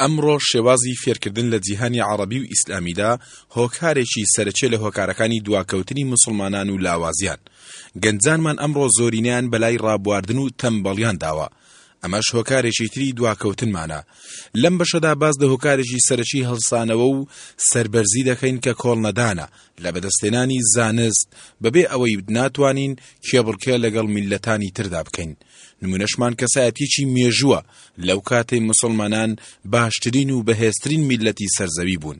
ئەمڕۆ شێوازی فێرکردن لە جیهانی عەڕەبی و ئیسلامیدا هۆکارێکی سەرەکیە لە هۆکارەکانی دواکەوتنی موسڵمانان و لاوازیان گەنجانمان ئەمڕۆ زۆرینەیان بەلای ڕابواردن و تەمبەڵیان داوە ئەمەش هۆکارێکی تری دواکەوتنمانە لەم بەشەدا باز لە هۆکارێکی سەرەکی هەڵسانەوە و سربەرزی دەکەین کە کۆڵنەدانە لە بەدەستێنانی زانست بەبێ ئەوەی ناتوانین کێبڕکێ لەگەڵ میلەتانی تردا بکەین نمونەشمان کەسایەتیەکی مێژووە لەو کاتەی مسلمانان باشترین و بەهێزترین میلەتی سەرزەوی بوون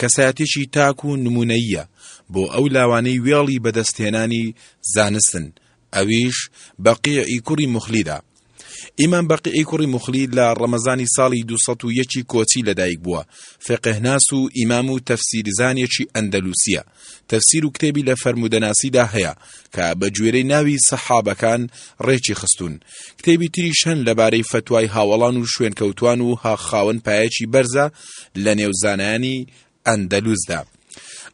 کەسایەتیەکی تاک و نمونەییە بۆ ئەو لاوانەی وێڵی بەدەستهێنانی زانستن ئەویش بەقیعی کوڕی مخلیدا ئیمان بەقیعی کوڕی مخلی لە ڕەمەزانی ساڵی 201 کۆچی لەدایک بووە فقهناس و ئیمام و تەفسیرزانێکی ئەندەلوسیە تەفسیر و کتێبی لە فەرموودەناسیدا هەیە کە بە گوێرەی ناوی سەحابەکان ڕێکی خستوون کتێبی تریش هەن لەبارەی فەتوای هاوەڵان و شوێنکەوتوان و ها خاوەن پایەکی بەرزە لە نێو زانایانی ئەندەلووسدا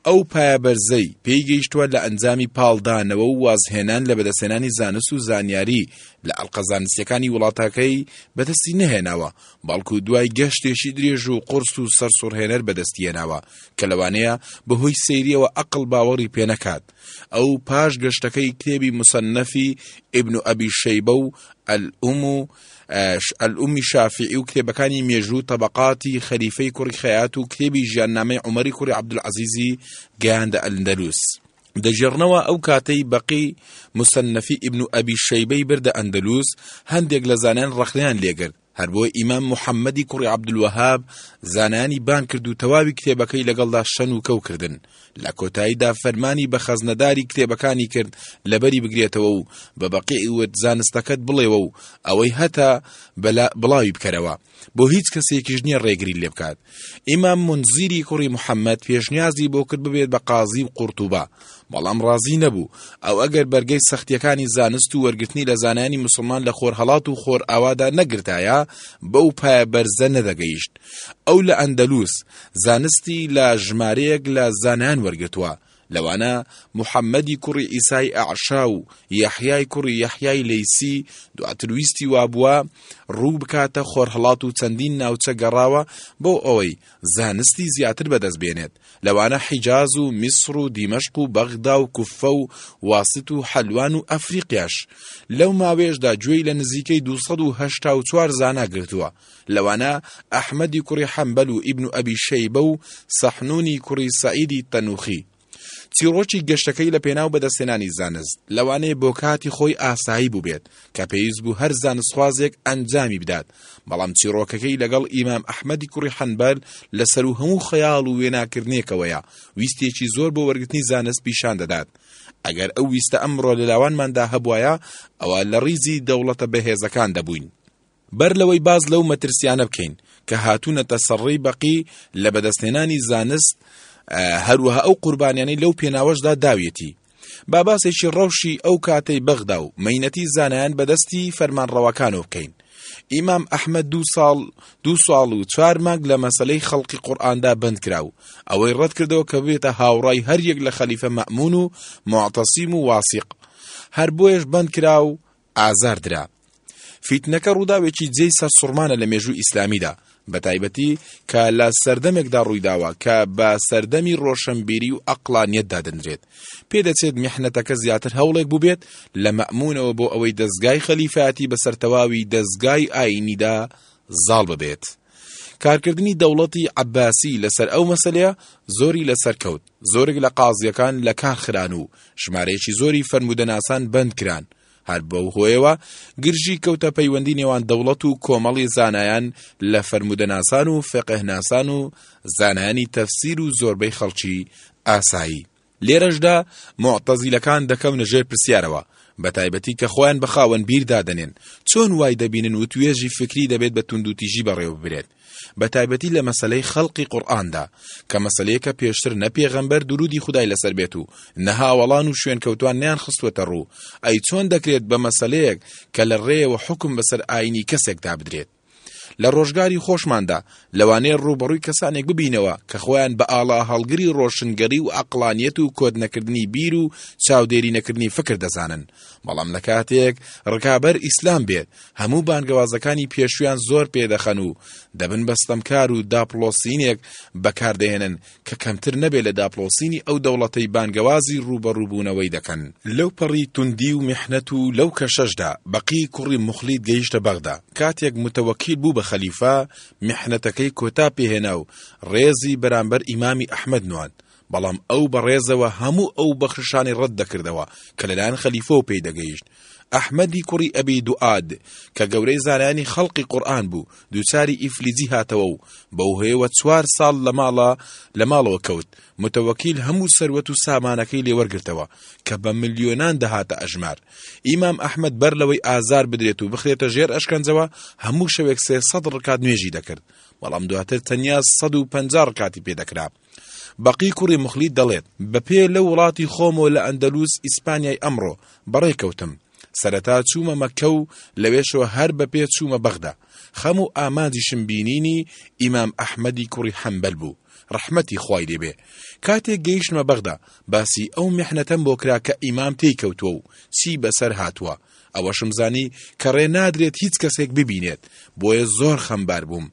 ئەو پایە بەرزەی پێی گەیشتووە لە ئەنجامی پاڵدانەوە و وازهێنان لە بەدەستێنانی زانست و زانیاری لە ئەلقەزانستیەکانی وڵاتەکەی بەدەستی نەهێناوە بەڵکو دوای گەشتێکی درێژ و قورس و سەرسوڕهێنەر بەدەستیهێناوە، کە لەوانەیە بەهۆی سەیرییەوە ئەقڵ باوەڕی پێنەکات. ئەو پاش گەشتەکەی کتێبی موسەنەفی ئیبن ئەبی شەیبە و ئەلئوم و ئەلئومی شافیعی و کتێبەکانی مێژوو تەبەقاتی خەلیفەی کوڕی خەیات و کتێبی ژیاننامەی عومەری کوڕی عەبدولعەزیزی گەیاندە ئەلندەلوس. دەگێڕنەوە ئەو کاتەی بەقی مسنەفی ئیبن و ئەبی شەیبەی بردە ئەندەلوس هەندێک لە زانایان ڕەخنەیان لێگرت هەر بۆ ئیمام محەممەدی کوڕی عەبدولوەهاب زانایانی بان کرد و تەواوی کتێبەکەی لەگەڵدا شەن و کەو کردن لە کۆتاییدا فەرمانی بە خەزنەداری کتێبەکانی کرد لەبەری بگرێتەوە و بە بەقی وت زانستەکەت بڵێوە و ئەوەی هەتا بەلا بڵاوی بکەرەوە بۆ هیچ کەسێکیش نییە ڕێگری لێ بکات ئیمام منزیری کوڕی محەممەد پێشنیازی بۆ کرد ببێت بە قازی و قورتوبە بەڵام ڕازی نەبوو ئەو ئەگەر بەرگەی سەختیەکانی زانست و وەرگرتنی لە زانانی مسلمان لە خۆر هەڵات و خۆر ئاوادا نەگرتایە بەو پایە بەرزە نەدەگەیشت ئەو لە ئەندەلووس زانستی لە ژمارەیەک لە زانان وەرگتووە لەوانە محەمەدی کوڕی عیسای ئەعشا و یەحیای کوڕی یەحیای لەیسی، دواتر ویستی وابووە ڕوو بکاتە خۆرهەڵات و چەندین ناوچە گەڕاوە بۆ ئەوەی زانستی زیاتر بەدەست بێنێت، لەوانە حیجاز و میسر و دیمەشق و بەغدا و کوفە و واسط و حەلوان و ئەفریقیاش، لەو ماوەیەشدا گوێی لە نزیکەی دوو سەد و هەشتا و چوار زانا گرتووە. لەوانە ئەحمەدی کوڕی حەنبەل و ئیبن ئەبی شەیبە و سەحنوونی کوڕی سەعیدی تەنووخی. چیڕۆکی گەشتەکەی لە پێناو بەدەستهێنانی زانست، لەوانەیە بۆ کاتی خۆی ئاسایی بووبێت کە پێویست بوو هەر زانستخوازێک ئەنجامی بدات، بەڵام چیڕۆکەکەی لەگەڵ ئیمام ئەحمەدی کوڕی حەنبەل لە سەروو هەموو خەیاڵ و وێناکردنێکەوەیە، ویستێکی زۆر بۆ وەرگرتنی زانست پیشان دەدات. ئەگەر ئەو ویستە ئەمڕۆ لە لاوانماندا هەبوایە، ئەوا لە ڕیزی دەوڵەتە بەهێزەکان دەبووین. بەر لەوەی باس لەو مەترسیانە بکەین کە هاتوونەتە سەر ڕێی بەقی لە بەدەستهێنانی زانست، هەروەها ئەو قوربانیانەی لەو پێناوەشدا داویەتی، با باسێکی ڕەوشی ئەو کاتەی بەغدا و مەینەتی زانایان بەدەستی فەرمانڕەواکانەوە بکەین. ئیمام ئەحمەد دوو ساڵ دوو ساڵ و چوار مانگ لە مەسەلەی خەڵقی قورئاندا بەند کرا و ئەوەی ڕەت کردەوە کە ببێتە هاوڕای هەر یەک لە خەلیفە مەئمون و موعتەسیم و واسیق هەر بۆیەش بەند کرا و ئازار درا. فیتنەکە ڕووداوێکی جێی سەرسوڕمانە لە مێژووی ئیسلامیدا، بەتایبەتی کە لە سەردەمێکدا ڕوویداوە کە بە سەردەمی ڕۆشەنبیری و ئەقڵانیەت دادەنرێت. پێدەچێت میحنەتەکە زیاتر هەوڵێک بووبێت لە مەئمونەوە بۆ ئەوەی دەزگای خەلیفایەتی بەسەر تەواوی دەزگای ئایینیدا زاڵ ببێت. کارکردنی دەوڵەتی عەباسی لەسەر ئەو مەسەلەیە زۆری لەسەر کەوت. زۆرێک لە قازییەکان لەکار خران و ژمارەیەکی زۆری فەرموودەناسان بەند کران، هەر بەو هۆیەوە گرژی کەوتە پەیوەندی نێوان دەوڵەت و کۆمەڵی زانایان لە فەرموودەناسان و فیقهناسان و زانایانی تەفسیر و زۆربەی خەڵکی ئاسایی. لێرەشدا موعتەزیلەکان دەکەونە ژێر پرسیارەوە، بەتایبەتی کە خۆیان بە خاوەن بیر دادەنێن، چۆن وای دەبینن وتوێژی فیکری دەبێت بە توندوتیژی بەڕێوە ببرێت؟ بە تایبەتی لە مەسەلەی خەلقی قورئاندا، کە مەسەلەیەکە پێشتر نە پێغەمبەر دروودی خودای لەسەر بێت و نە هاوەڵان و شوێنکەوتوان نەیانخستووەتە ڕوو، ئەی چۆن دەکرێت بە مەسەلەیەک کە لە ڕێیەوە حوکم بەسەر ئایینی کەسێکدا بدرێت؟ لە ڕۆژگاری خۆشماندا لەوانەیە ڕووبەڕووی کەسانێک ببینەوە کە خۆیان بە ئاڵاهەڵگری ڕۆشنگەری و عەقڵانیەت و کۆدنەکردنی بیر و چاودێرینەکردنی فکر دەزانن، بەڵام لە کاتێک ڕکابەر ئیسلام بێت هەموو بانگەوازەکانی پێشوویان زۆر پێدەخەن و دەبن بە ستەمکار و داپڵۆسینێک بەکاردەهێنن کە کەمتر نەبێت لە داپڵۆسینی ئەو دەوڵەتەی بانگەوازی ڕووبەڕووبوونەوەی دەکەن. لەو پەڕی توندی و میحنەت و لەو کەشەشدا، بەقی کوڕی موخلیت گەیشتە بەغدا، کاتێک موتەوەکیل بوو بە خەلیفە، میحنەتەکەی کۆتا پێهێنا و ڕێزی بەرامبەر ئیمامی ئەحمەد نواند، بەڵام ئەو بە ڕێزەوە هەموو ئەو بەخششانەی ڕەت دەکردەوە کە لەلایەن خەلیفەوە پێی دەگەیشت، ئەحمەدی کوڕی ئەبی دوئاد کە گەورەی زانایانی خەڵقی قورئان بوو دووچاری ئیفلیجی هاتەوە و بەو هۆیەوە چوار ساڵ لە ماڵە لە ماڵەوە کەوت، متوەکیل هەموو سەروەت و سامانەکەی لێ وەرگرتەوە کە بە ملیۆنان دەهاتە ئەژمار، ئیمام ئەحمەد بەر لەوەی ئازار بدرێت و بخرێتە ژێر ئەشکەنجەوە هەموو شەوێک سێ سەد ڕکات نوێژی دەکرد، بەڵام دواتر تەنیا سەد و پەنجا ڕکاتی پێ دەکرا. بەقی کوڕی مخلید دەڵێت، بە پێ لە وڵاتی خۆم و لە ئەندەلوس ئیسپانیای ئەمڕۆ بەڕێ کەوتم. سەرەتا چوومە مەککە و لەوێشەوە هەر بە پێ چوومە بەغدا. خەم و ئامانجیشم بینینی ئیمام ئەحمەدی کوڕی حەنبەل بوو، ڕەحمەتی خوای لێ بێ. کاتێک گەیشتمە بەغدا، باسی ئەو میحنەتەم بۆ کرا کە ئیمام تێی کەوتووە و چی بە سەر هاتووە. ئەوەشم زانی کە ڕێ نادرێت هیچ کەسێک ببینێت، بۆیە زۆر خەمبار بووم.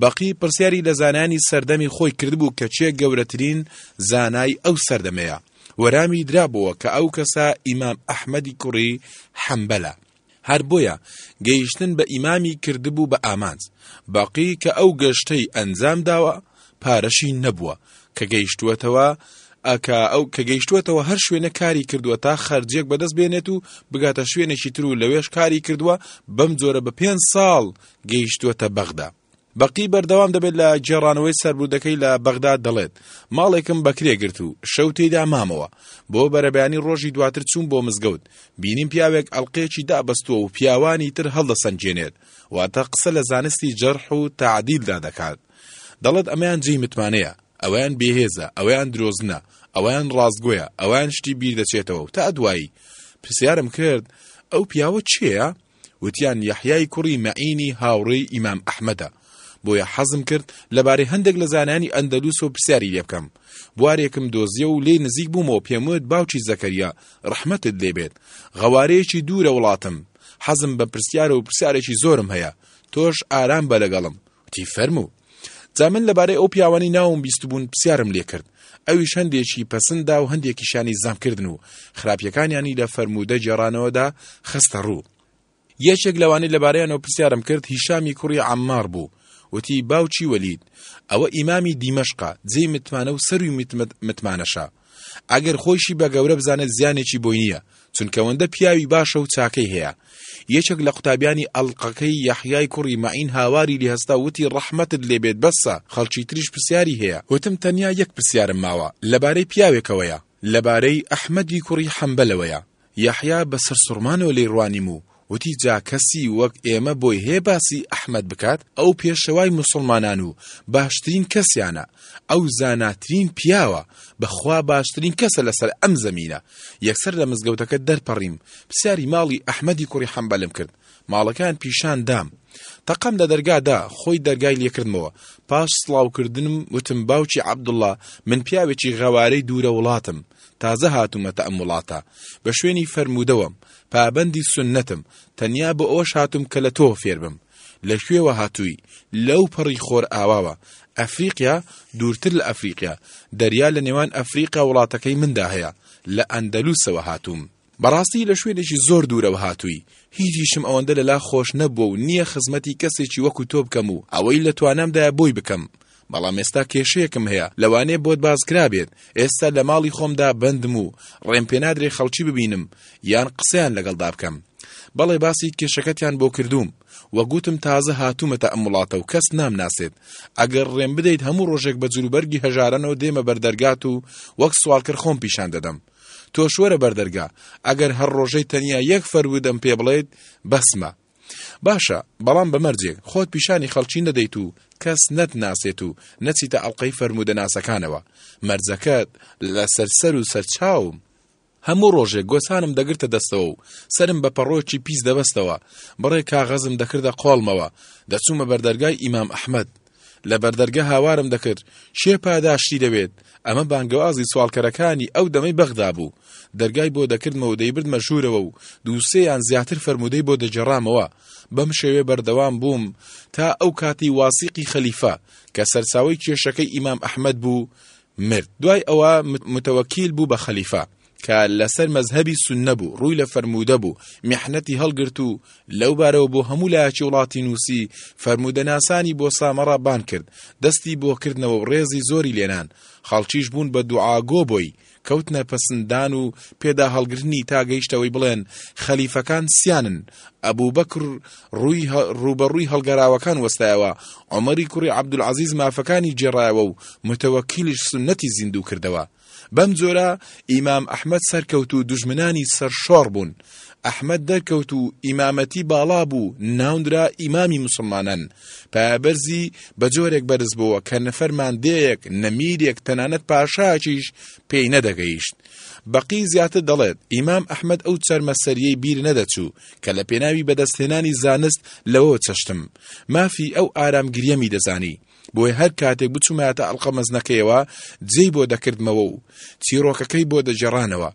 بەقی پرسیاری لە زانانی سەردەمی خۆی کردبوو کە چێ گەورەترین زانای ئەو سەردەمەیە وەرامی درابووە کە ئەو کەسە ئیمام ئەحمەدی کوڕی حەمبەلە هەر بۆیە گەیشتن بە ئیمامی کردبوو بە ئامانج بەقی کە ئەو گەشتەی ئەنجام داوە پارەشی نەبووە کە گەیشتووەتەوە ئەکا ئەو کە گەیشتوێتەوە هەر شوێنە کاری کردووە تا خەرجێک بەدەست بێنێت و بگاتە شوێنێکی تر و لەوێش کاری کردووە بەم جۆرە بە پێنج ساڵ گەیشتووەتە بەغدا. بەقی بەردەوام دەبێت لە گێڕانەوەی سەربوردەکەی لە بەغدا دەڵێت، ماڵێکم بەکرێ گرت و شەو تێیدا مامەوە، بۆ بەرەبەیانی ڕۆژی دواتر چووم بۆ مزگەوت، بینیم پیاوێک ئەڵقەیەکی دابەستووە و پیاوانی تر هەڵدەسەنگێنێت، واتە قسە لە زانستی جەرح و تەعدیلدا دەکات. دەڵێت ئەمەیان جێی متمانەیە، ئەوەیان بێهێزە، ئەوەیان درۆزنە، ئەوەیان ڕاستگۆیە، ئەوەیان شتی بیردەچێتەوە و تا دوایی. پرسیارم کرد، ئەو پیاوە کێیە؟ وتیان یەحیای کوڕی مەعینی هاوڕێی ئیمام ئەحمەدە، بۆیە حەزم کرد لەبارەی هەندێک لە زانایانی ئەندەلوسەوە پرسیاری لێ بکەم، بوارێکم دۆزییەوە و لێی نزیک بوومەوە پێموت باوکی زەکەریا، ڕەحمەتت لێ بێت، غەوارەیەکی دوورە وڵاتم، حەزم بە پرسیارە و پرسیارێکی زۆرم هەیە، تۆش ئارام بە لەگەڵم، وتی فەرموو. جا من لەبارەی ئەو پیاوانەی ناوم بیستبوون پرسیارم لێکرد، ئەویش هەندێکی پەسند دا و هەندێکیشیانی زەم کردن و خراپییەکانیانی لە فەرموودە گێڕانەوەدا خستە ڕوو. یەکێک لەوانەی لەبارەیانەوە پرسیارم کرد هیشامی کوڕی عەممار بوو، وتی باوکی وەلید، ئەوە ئیمامی دیمەشقە، جێی متمانە و سەرووی متمانەشە. ئەگەر خۆیشی بە گەورە بزانێت زیانێکی بۆی نییە، چونکەوەندە پیاوی باشە و چاکەی هەیە. یەکێک لە قوتابیانی ئەڵقەکەی یەحیای کوڕی مەعین هاواری لێ هەستا و وتی ڕەحمەتت لێ بێت بەسە، خەڵکی تریش پرسیاری هەیە. وتم تەنیا یەک پرسیارم ماوە، لەبارەی پیاوێکەوەیە، لەبارەی ئەحمەدی کوڕی حەنبەلەوەیە، یەحیا بە سەرسوڕمانەوە لێی ڕوانیم و وتی جا کەسی وەک ئێمە بۆی هەیە باسی ئەحمەد بکات، ئەو پێشەوای موسڵمانان و باشترین کەسیانە، ئەو زاناترین پیاوە، بەخوا باشترین کەسە لەسەر ئەم زەمینە، یەکسەر لە مزگەوتەکە دەرپەڕیم، پرسیاری ماڵی ئەحمەدی کوڕی حەنبەلم کرد، ماڵەکەیان پیشان دام، تەقەم لە دەرگا دا، خۆی دەرگای لێ کردمەوە، پاش سڵاوکردنم وتم باوکی عەبدوڵڵا من پیاوێکی غەوارەی دوورە وڵاتم، تازە هاتومەتە ئەم وڵاتە بە شوێنی فەرموودەوەم پابەندی سوننەتم تەنیا بۆ ئەوەش هاتوم کە لە تۆوە فێربم لە کوێوە هاتووی لەو پەڕی خۆرئاواوە ئەفریقیا دوورتر لە ئەفریقیا دەریا لە نێوان ئەفریقیا وڵاتەکەی مندا هەیە لە ئەندەلوسەوە هاتووم بەڕاستی لە شوێنێکی زۆر دوورەوە هاتووی، هیچیشم ئەوەندە لەلا خۆش نەبووە و نییە خزمەتی کەسێکی وەکو تۆ بکەم و ئەوەی لە توانامدایە بۆی بکەم، بەڵام ئێستا کێشەیەکم هەیە لەوانەیە بۆت باس کرابێت، ئێستا لە ماڵی خۆمدا بەندم و ڕێم پێنادرێ خەڵکی ببینم یان قسەیان لەگەڵدا بکەم. بەڵێ باسی کێشەکەتیان بۆ کردووم و گوتم تازە هاتوومەتە ئەم وڵاتە و کەس نامناسێت، ئەگەر ڕێم بدەیت هەموو ڕۆژێک بە جلوبەرگی هەژارانەوە دێمە بەر دەرگات و وەک سواڵکەر خۆم پیشان دەدەم. تۆش وەرە بەر دەرگا، ئەگەر هەر ڕۆژەی تەنیا یەک فەرودەم پێ بڵێیت بەسمە. باشە، بەڵام بە مەرجێک خۆت پیشانی خەڵکی نەدەیت و کەس نەتناسێت و نەچیتە ئەڵقەی فەرموودەناسەکانەوە، مەرجەکەت لەسەر سەر و سەر چاوم. هەموو ڕۆژێک گۆچانم دەگرتە دەستەوە و سەرم بە پەڕۆکی پیس دەبەستەوە، بڕێک کاغەزم دەکردە قۆڵمەوە، دەچوومە بەر دەرگای ئیمام ئەحمەد. لە بەردەرگە هاوارم دەکرد، کێ پاداشتی دەوێت؟ ئەمە بانگەوازی سواڵکەرەکانی ئەو دەمەی بەغدا بوو. دەرگای بۆ دەکردمە و دەیبردمە ژوورەوە و دوو سێ یان زیاتر فەرموودەی بۆ دەگێڕامەوە. بەم شێوەیە بەردەوام بووم تا ئەو کاتەی واسیقی خەلیفە، کە سەرچاوەی کێشەکەی ئیمام ئەحمەد بوو، مرد. دوای ئەوە متەوەکیل بوو بە خەلیفە. کە لەسەر مەزهەبی سوننە بوو، ڕووی لە فەرموودە بوو، میحنەتی هەڵگرت و لەو بارەوە بۆ هەموو لایەکی وڵاتی نووسی، فەرموودەناسانی بۆ سامەڕا بانگ کرد، دەستی بۆ کردنەوە و ڕێزی زۆری لێنان، خەڵکیش بوون بە دوعاگۆ بۆی، کەوتنە پەسندان و پێداهەڵگرتنی تا گەیشتەوەی بڵێن خەلیفەکان سیانن، ئەبووبەکر ڕووی ڕووبەڕووی هەڵگەراوەکان وەستایەوە، عومەری کوڕی عەبدولعەزیز مافەکانی گێڕایەوە و متەوەکیلیش سوننەتی زیندوو کردەوە. بەم جۆرە ئیمام ئەحمەد سەرکەوت و دژمنانی سەرشۆڕ بوون ئەحمەد دەرکەوت و ئیمامەتی باڵا بوو ناوندرا ئیمامی مسلمانان پابەرزی بە جۆرێک بەرز بووە کە نەفەرماندەیەک نەمیرێک تەنانەت پاشاچیش پێی نەدەگەیشت بەقی زیاتر دەڵێت ئیمام ئەحمد ئەو چەرمەسەریەی بیر نەدەچوو کە لە پێناوی بەدەستهێنانی زانست لەوە چەشتم مافی ئەو ئارامگریەمی دەزانی بۆیە هەر کاتێک بچوومایەتە ئەڵقە مەزنەکەیەوە جێی بۆ دەکردمەوە و چیرۆکەکەی بۆ دەگێڕانەوە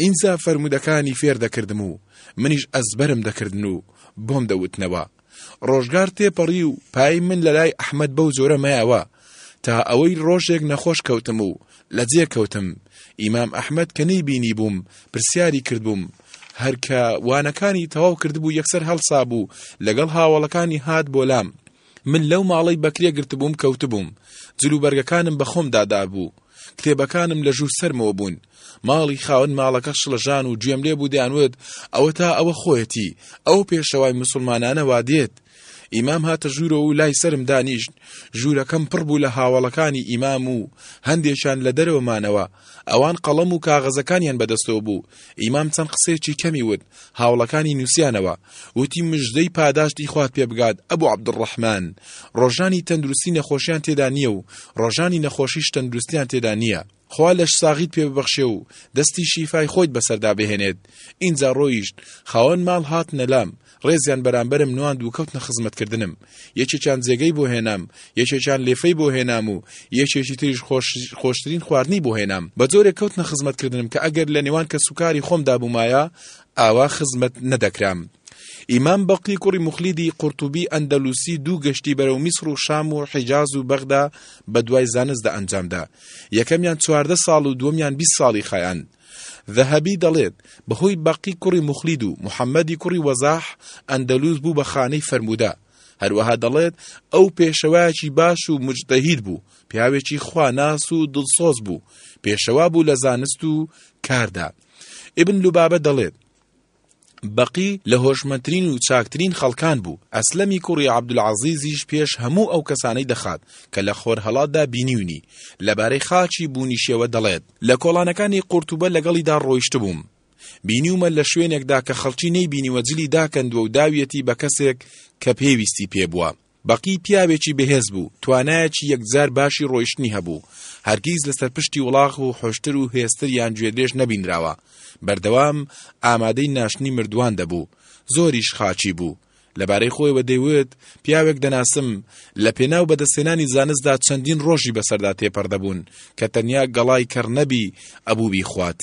ئینجا فەرمودەکانی فێر دەکردم و منیش ئەزبەرم دەکردن و بۆم دەوتنەوە ڕۆژگار تێپەڕی و پای من لە لای ئەحمد بەو جۆرە مایەوە تا ئەوەی ڕۆژێک نەخۆش کەوتم و لە جێ کەوتم ئیمام ئەحمد کە نەی بینی بووم پرسیاری کردبووم هەرکە وانەکانی تەواو کردبوو یەکسەر هەڵسا بوو لەگەڵ هاوڵەکانی هات بۆ لام من لەو ماڵەی بەکرێ گرتبووم کەوتبووم، جلوبەرگەکانم بە خۆم دادابوو، کتێبەکانم لە ژوور سەرمەوە بوون، ماڵی خاوەن ماڵەکە شڵەژان و گوێم لێ بوو دەیانوت ئەوەتا ئەوە خۆیەتی، ئەو پێشەوای موسڵمانانە وا دێت. ئیمام هاتە ژوورەوە و لای سەرم دانیشت، ژوورەکەم پڕ بوو لە هاوەڵەکانی ئیمام و هەندێکیان لە دەرەوە مانەوە، ئەوان قەڵەم و کاغەزەکانیان بەدەستەوە بوو، ئیمام چەند قسەیەکی کەمی وت، هاوڵەکانی نوسیانەوە وتی مژدەی پاداشتی خوات پێ بگات ئەبو عبدالرحمان ڕۆژانی تەندروستی نەخۆشیان تێدا نیە و ڕۆژانی نەخۆشیش تەندروستیان تێدا نیە خوا لەش ساغیت پێ ببەخشێ و دەستی شیفای خۆیت بەسەردا بهێنێت ئینجا ڕۆیشت خاوەن ماڵ هاتنە لام ڕێزیان بەرامبەرم نواند و کەوتنە خزمەتکردنم یەکێکیان جێگەی بۆ هێنام، یەکێکیان لێفەی بۆ هێنام و یەکێکی تریش خۆش خۆشترین خواردنی بۆ هێنام، بە جۆرێک کەوتنە خزمەتکردنم کە ئەگەر لە نێوان کەسوکاری خۆمدا بوومایە ئاوا خزمەت نەدەکرام. ئیمام بەقی کوڕی مخلیدی قورتوبی ئەندەلوسی دوو گەشتی بەرەو میسر و شام و حیجاز و بەغدا بە دوای زانستدا ئەنجامدا، یەکەمیان چواردە ساڵ و دووەمیان بیست ساڵی خایاند، زەهەبی دەڵێت، بەهۆی بەقی کوڕی موخلید و محەمەدی کوڕی وەزاح، ئەندەلوس بوو بە خانەی فەرموودە. هەروەها دەڵێت، ئەو پێشەوایەکی باش و موجتەهید بوو، پیاوێکی خواناس و دڵسۆز بوو، پێشەوا بوو لە زانست و کاردا. ئیبن لوبابە دەڵێت. بەقی لە هۆشمەندترین و چاکترین خەڵکان بوو، ئەسلەمی کوڕی عەبدولعەزیزیش پێش هەموو ئەو کەسانەی دەخات کە لە خۆرهەڵاتدا بینیونی، لەبارەی خاچی بوونیشیەوە دەڵێت، لە کۆڵانەکانی قورتوبە لەگەڵیدا ڕۆیشتبووم، بینیومە لە شوێنێکدا کە خەڵکی نەیبینیوە جلی داکەندووە و داویەتی بە کەسێک کە پێویستی پێبووە. بەقی پیاوێکی بەهێز بوو، توانایەکی یەکجار باشی ڕۆیشتنی هەبوو، هەرگیز لەسەر پشتی وڵاخ و حۆشتر و هێستر یان گوێدرێژ نەبینراوە، بەردەوام ئامادەی ناشتنی مردووان دەبوو، زۆریش خاکی بوو. لەبارەی خۆیەوە دەیوت، پیاوێک دەناسم، لەپێناو بەدەستهێنانی زانستدا چەندین ڕۆژی بەسەردا تێپەڕ دەبوون، کە تەنیا گەڵای کەڕ نەبی، ئەبوو بیخوات.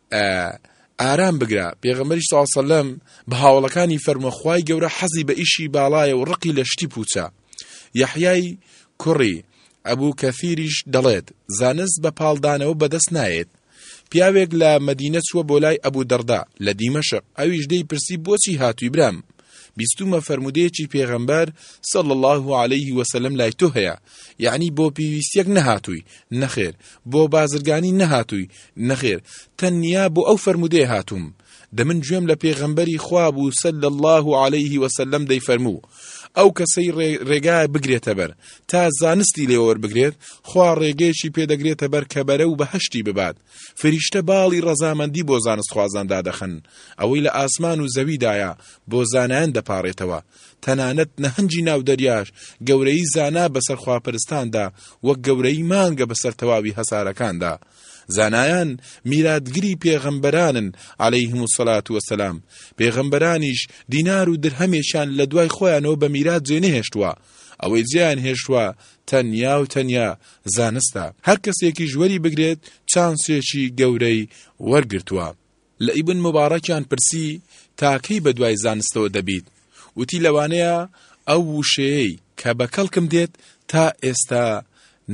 ئە ئارام بگرە، پێغەمبەری صلی اللە سەلەم بە هاوەڵەکانی فەرموە خوای گەورە حەزی بە ئیشی باڵایە و ڕقی لە شتی پوچە یەحیای کوڕی ئەبوو کەثیریش دەڵێت زانست بە پاڵدانەوە بەدەست نایێت پیاوێک لە مەدینە چووە بۆ لای ئەبوو دەڕدا لە دیمەشق ئەویش دەی پرسی بۆچی هاتووی برام بیستومە فەرمودەیەکی پێغەمبەر سەڵ الله عليه وسلم لای تۆ هەیە یعنی بۆ پێویستیەک نەهاتووی نەخێر بۆ بازرگانی نەهاتووی نەخێر تەنیا بۆ ئەو فەرموودەیە هاتووم، دەمن گوێم لە پێغەمبەری خوا بوو صلی اللە علیه و سلم دەیفەرموو، ئەو کەسەی ڕێگایەک بگرێتە بەر تا زانستی لێوە وەربگرێت خوا ڕێگەیەکی پێدەگرێتە بەر کە بەرەو بەهەشتی ببات، فریشتە باڵی ڕەزامەندی بۆ زانستخوازان دادەخەن، ئەوەی لە ئاسمان و زەویدایە بۆ زانایان دەپاڕێتەوە، تەنانەت نەهەنگی ناو دەریاش گەورەیی زانا بەسەر خواپەرستاندا وەک گەورەیی مانگە بەسەر تەواوی هەسارەکاندا، زانایان میراتگری پێغەمبەرانن عەلەیهم الصلاة وسلام پێغەمبەرانیش دینار و درهەمێکیان لە دوای خۆیانەوە بە میرات جێنەهێشتووە ئەوەی جێیان هێشتووە تەنیا و تەنیا زانستە هەر کەسێکیش وەری بگرێت چانسێکی گەورەی وەرگرتووە لە ئیبن مبارەکیان پرسی تاکەی بە دوای زانستەوە دەبیت وتی لەوانەیە ئەو وشەیەی کە بە کەڵکم دێت تا ئێستا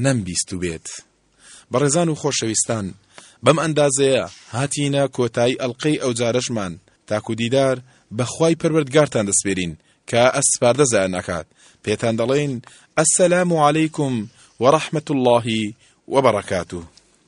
نەمبیست بێت. بەڕێزان و خۆشەویستان بەم ئەندازەیە هاتینە کۆتایی ئەڵقەی ئەوجارەشمان تاکو دیدار بە خوای پەروەردگارتان دەسپێرین کە ئەسپاردە زایە ناکات پێتان دەڵێین السلام علیکم ورحمة اللە وبرکاته